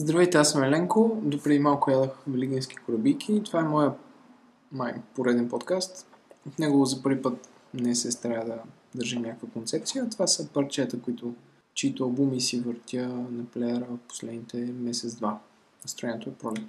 Здравейте, аз съм Еленко. Допреди малко ядах велигински корабики. Това е моя май пореден подкаст. В него за първи път не се старая да държа някаква концепция. Това са парчета, които, чието албуми си въртя на плеера последните месец-два. Настроението е пролет.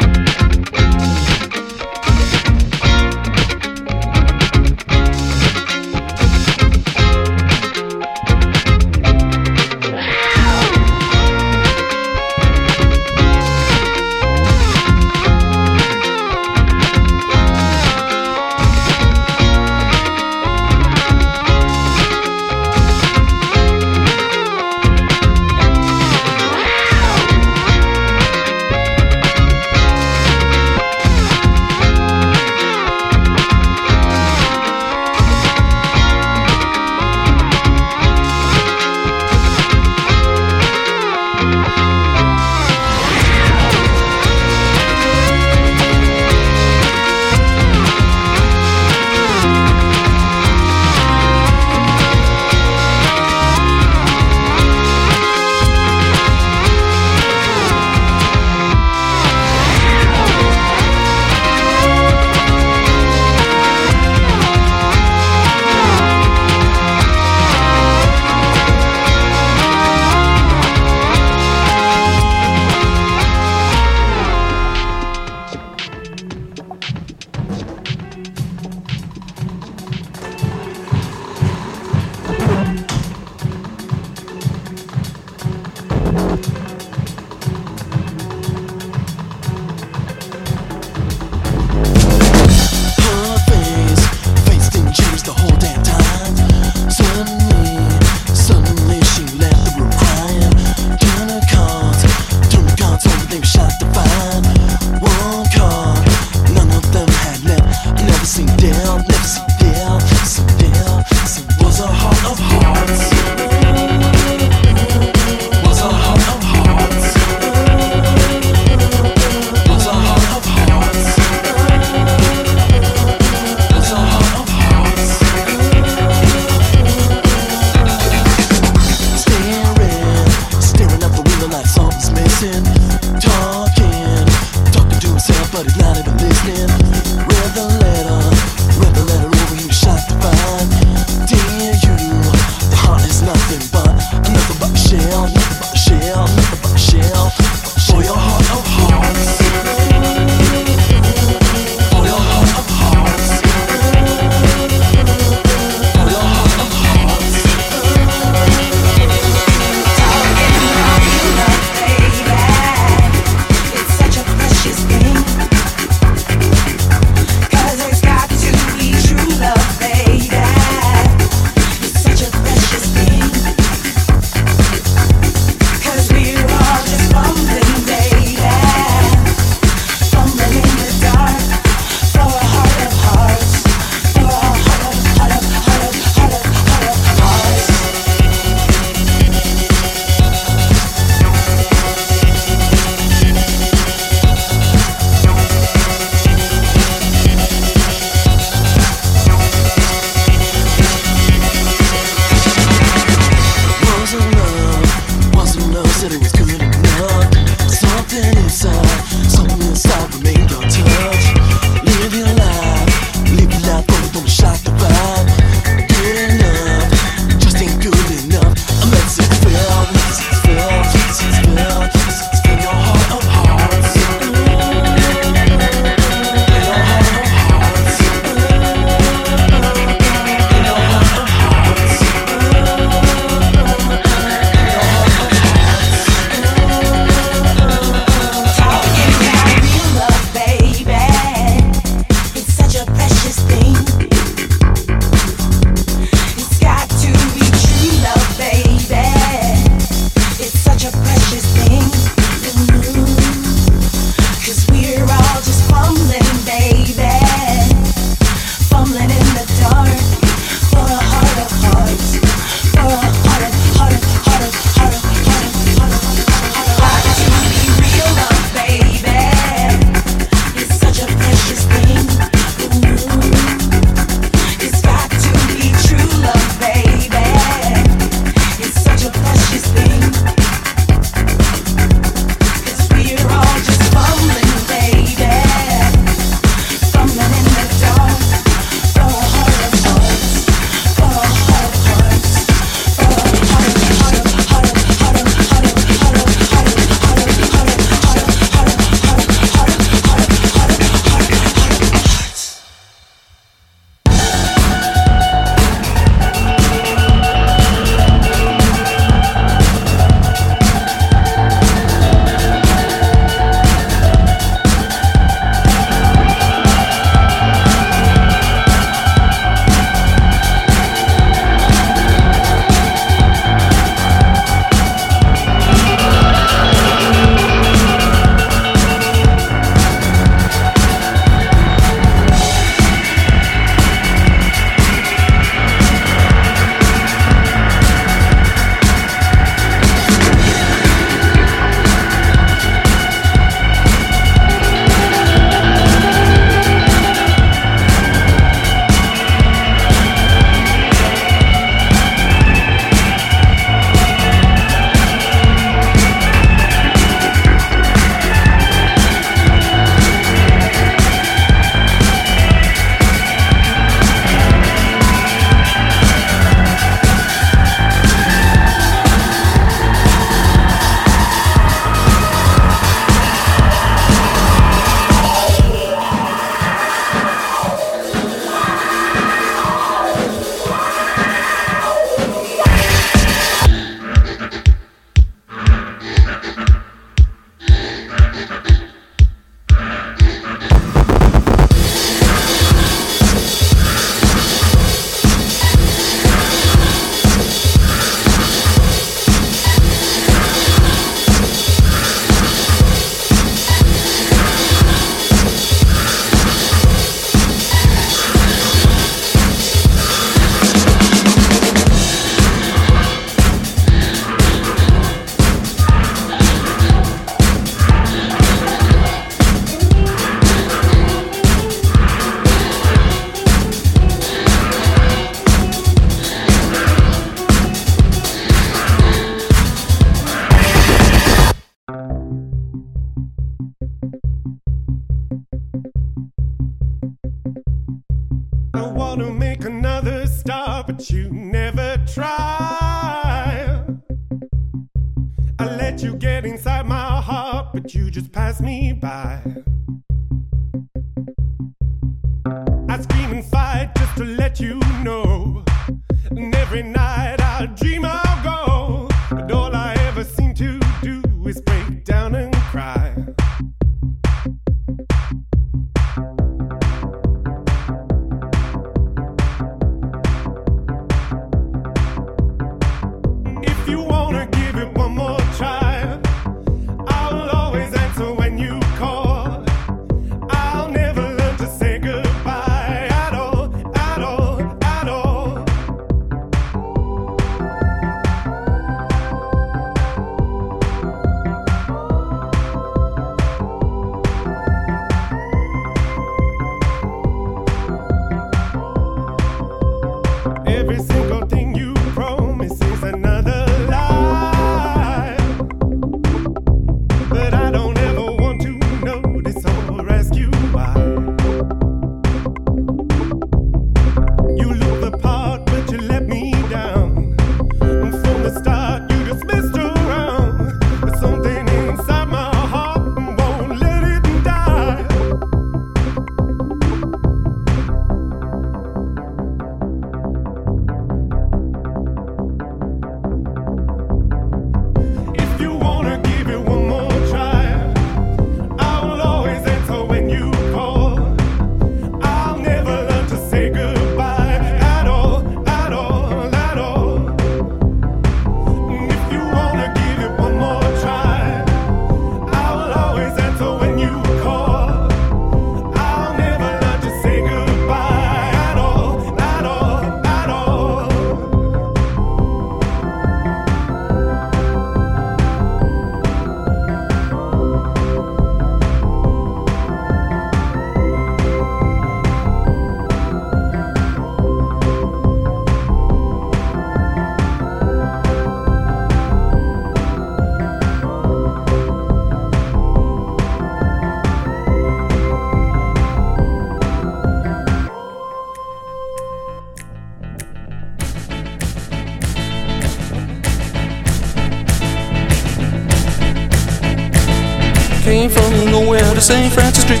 St. Francis Street.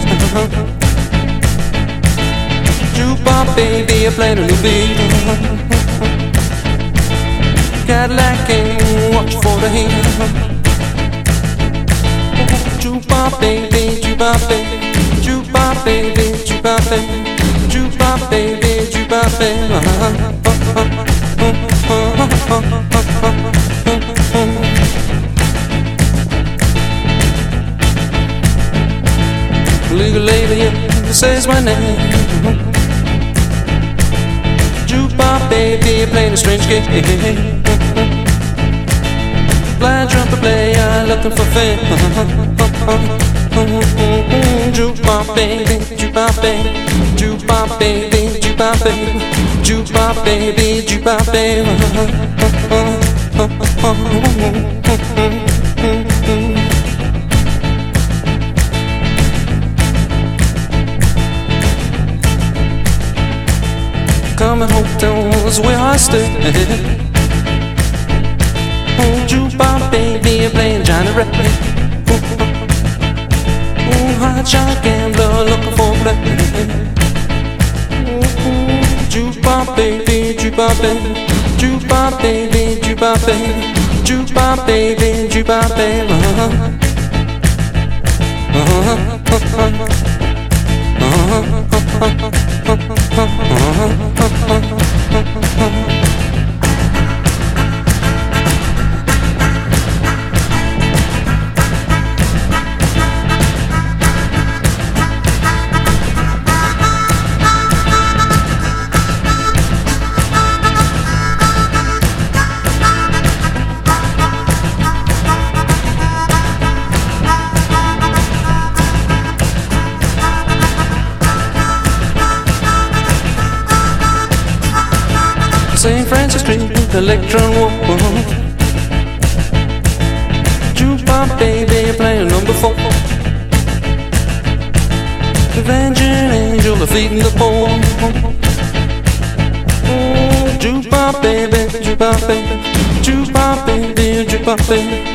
Jukebox baby, I played a new beat. Cadillac came, watch for the heat. Jukebox baby, jukebox baby, jukebox baby, jukebox baby, jukebox baby, jukebox baby. Lady says my name. Jukebox baby playing a strange game. Blind trumpet player looking for fame. Jukebox baby, jukebox baby, jukebox baby, jukebox baby, jukebox baby, jukebox baby. Coming hotels where I. Hold you, Bob, baby, playing Johnnie Ray. Ooh, hot shot gambler looking for play. Jukebox baby, jukebox baby, jukebox baby, jukebox baby, jukebox baby, jukebox baby. Uh-huh. Uh-huh. Uh-huh. Uh-huh. St. Francis street, electron woman. Jukebox baby playing number four. Avenging angel defeating the pole. Jukebox baby, jukebox baby, jukebox baby, jukebox baby.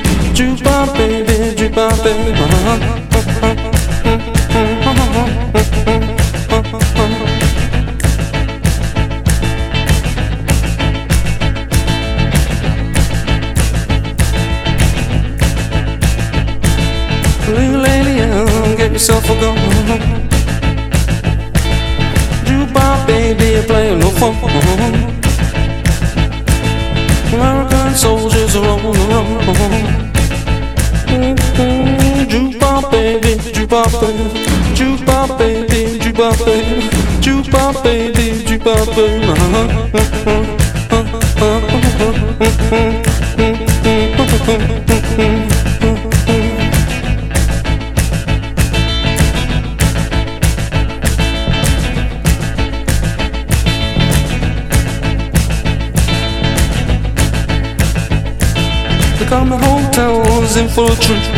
Full tree.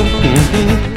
Uhum.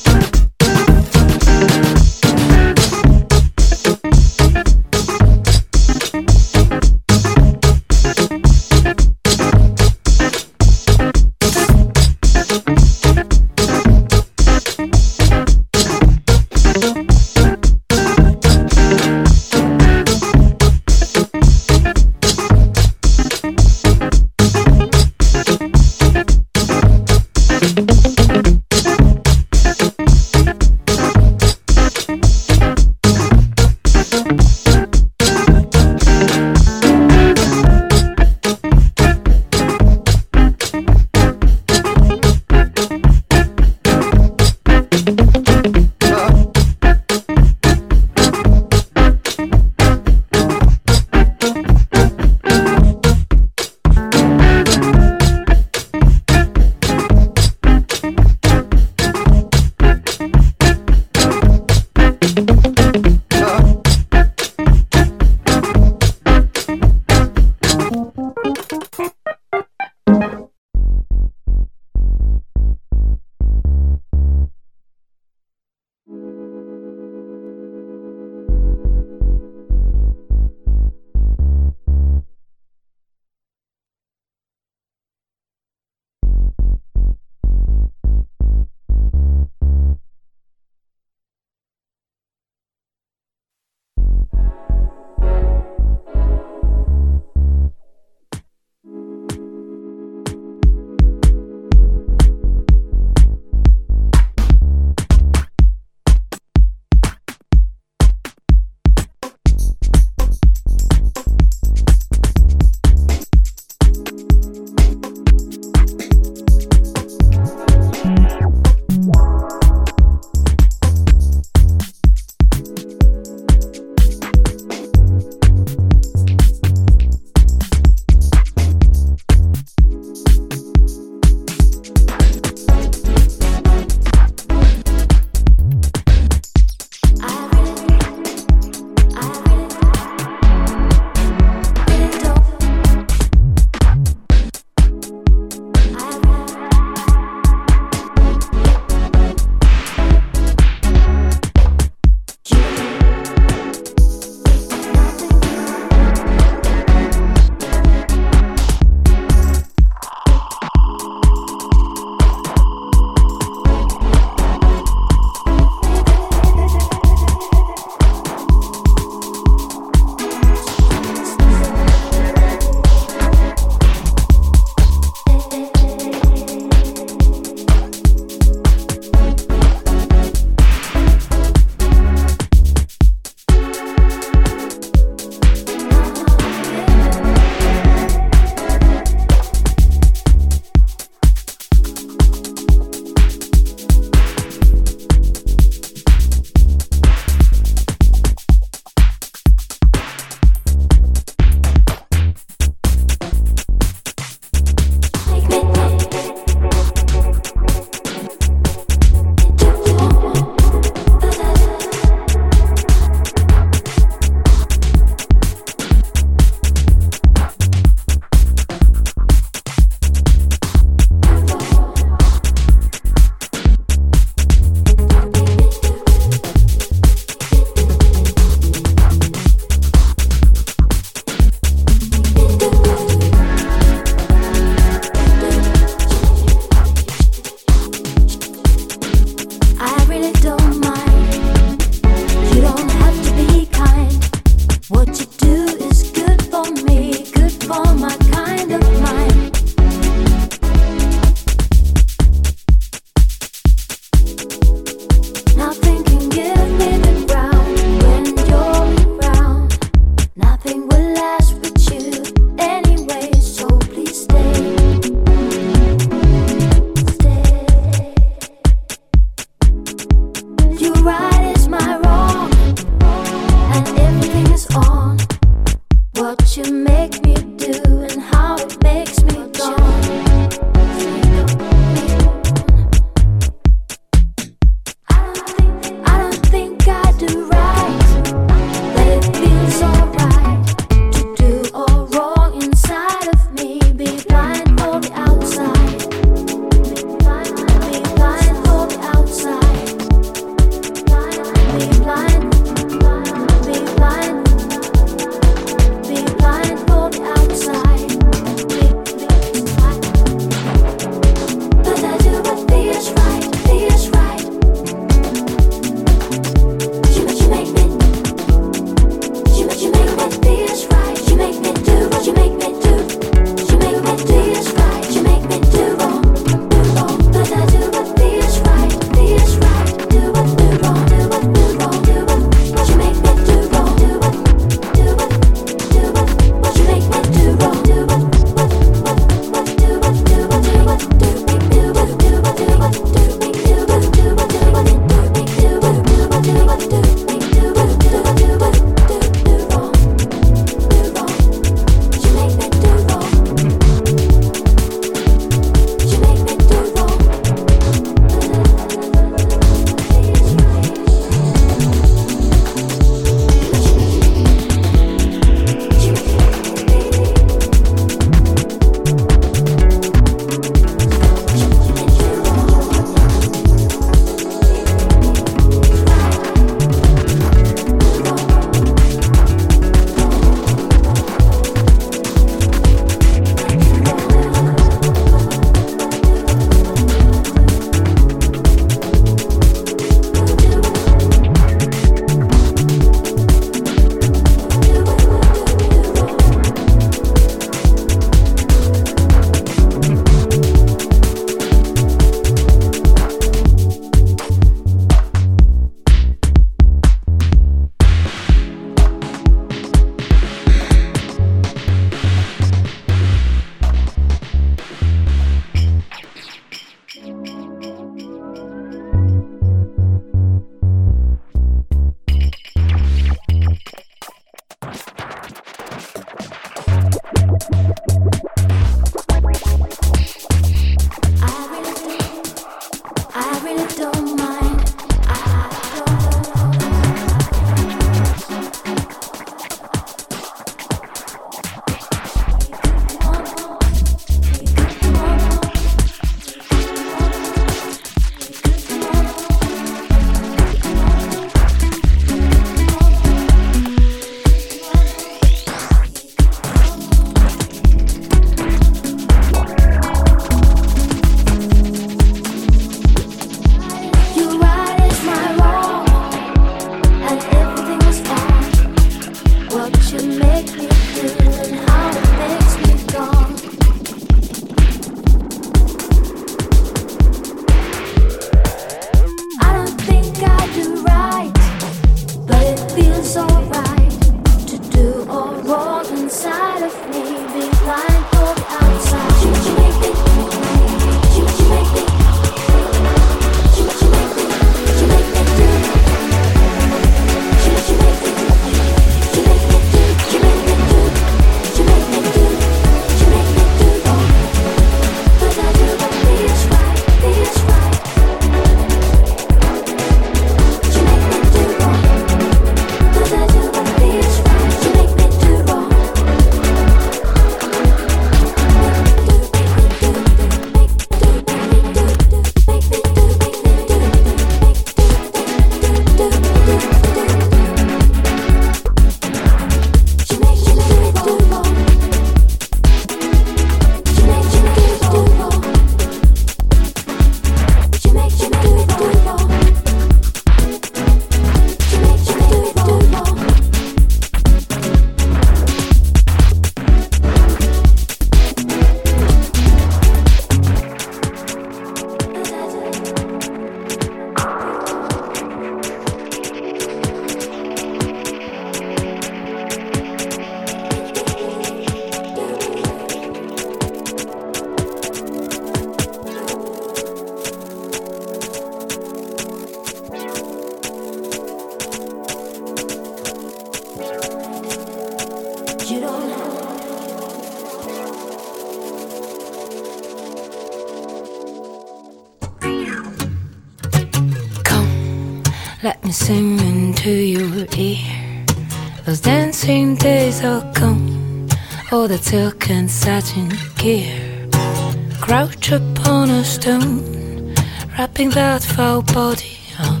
Wrapping that foul body up.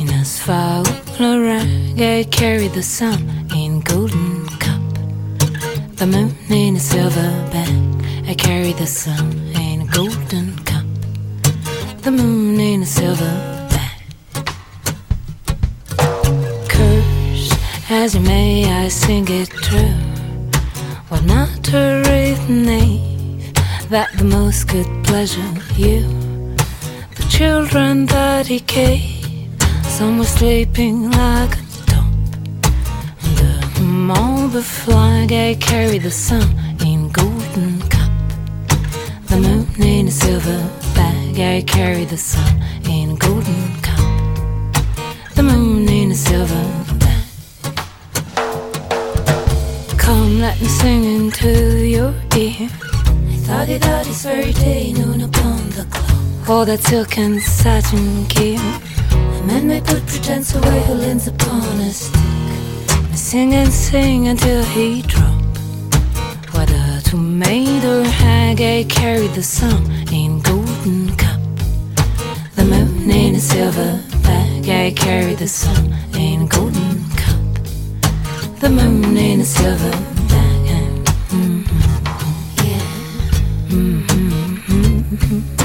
In a foul I carry the sun in golden cup. The moon in a silver bag, I carry the sun in a golden cup. The moon in a silver bag. Curse as you may, I sing it true. What matter if knave that the most could pleasure you? Children that he gave, some were sleeping like a top. The marble flag I carry the sun in golden cup. The moon in a silver bag I carry the sun in golden cup. The moon in a silver bag. Come, let me sing into your ear. I thought it out this very day, noon upon the clock. All that silk and satin gear. The man may put pretense away who leans upon a stick. I sing and sing until he drop. What a tomato hag I carry the sun in golden cup. The moon in a silver bag I carry the sun in golden cup. The moon in a silver bag. Mhm. Yeah. Mhm. Mhm.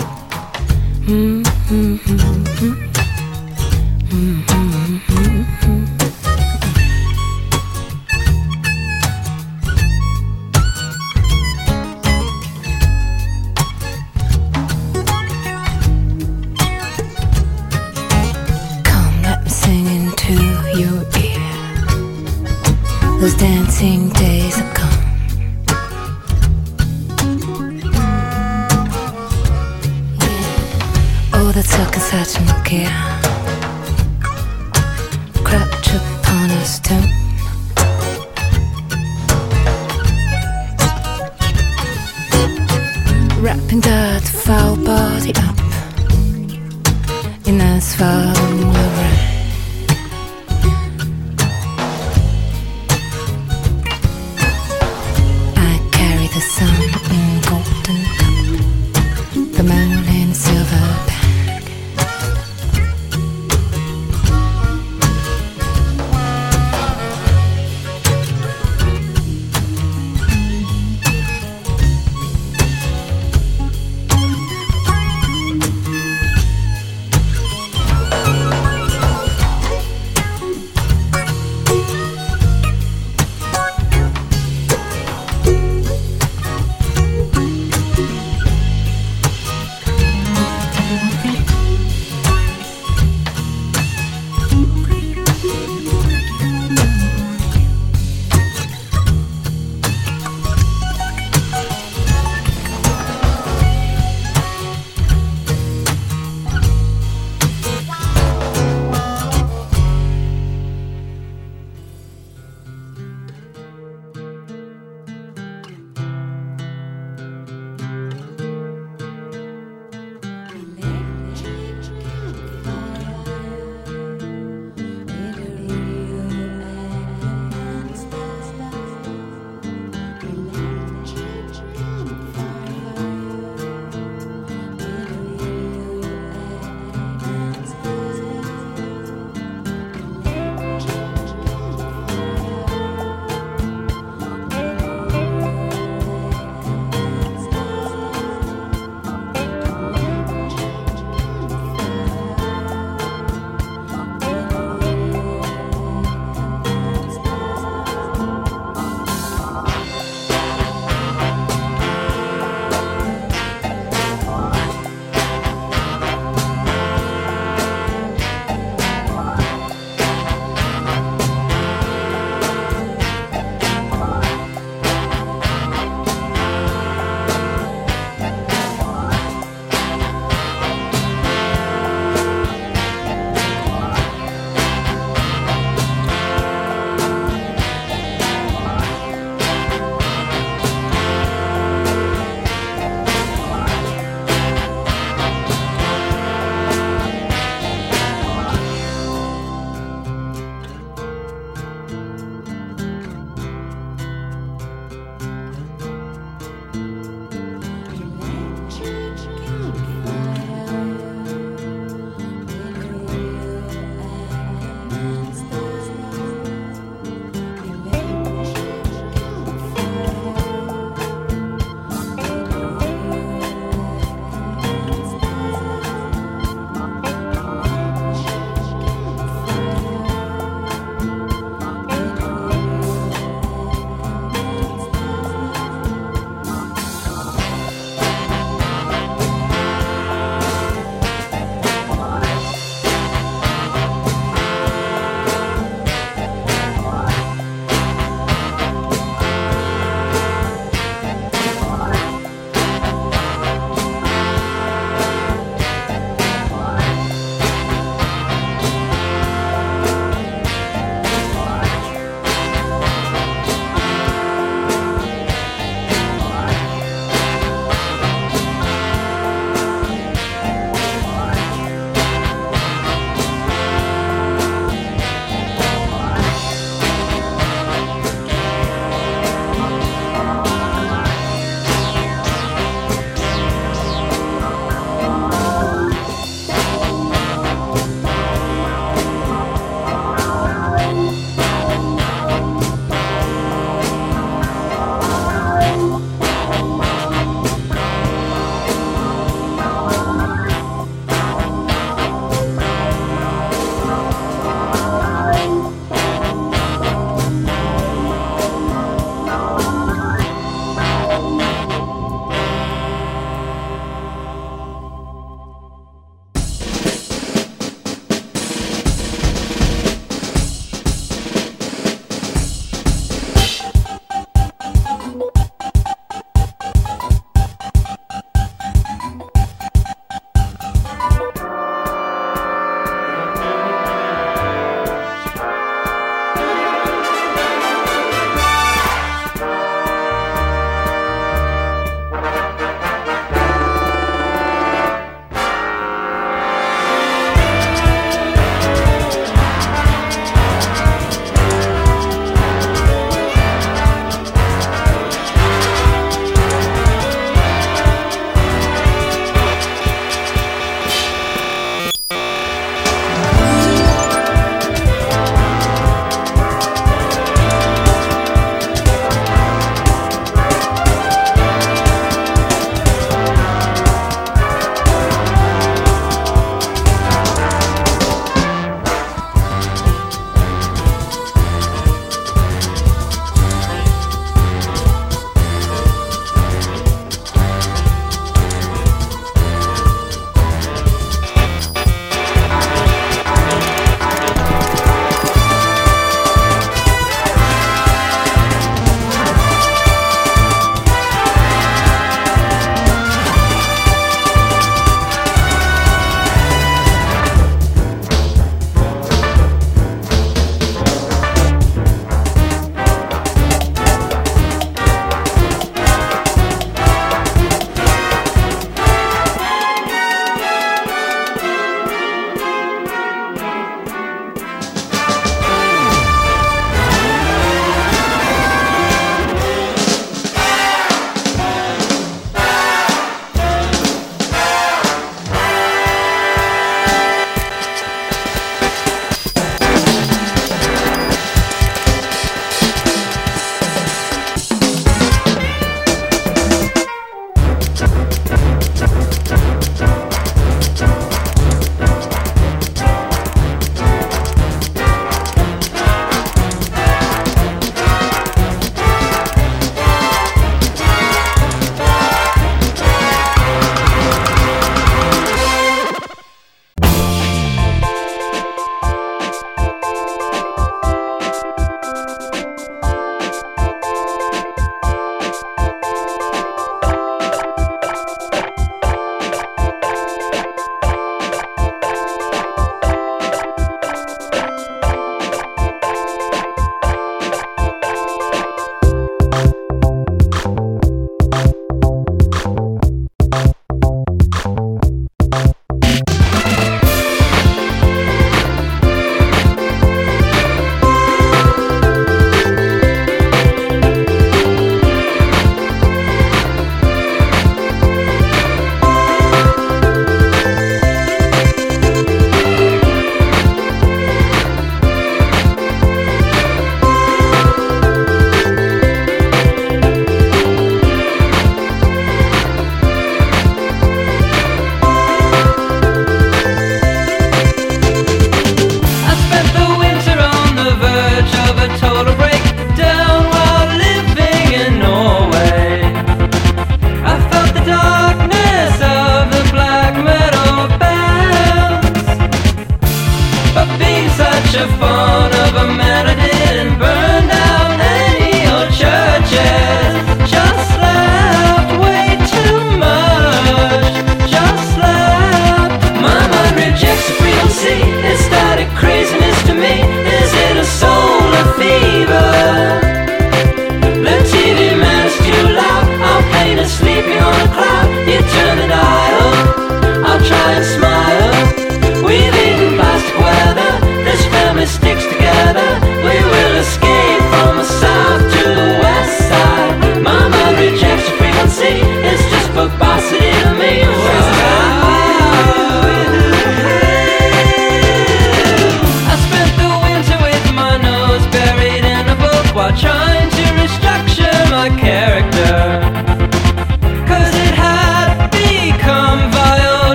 Those dancing days are gone. That silk and satin gear. Crouch upon a stone. Wrapping that foul body up in asphalt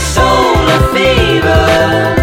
solar fever?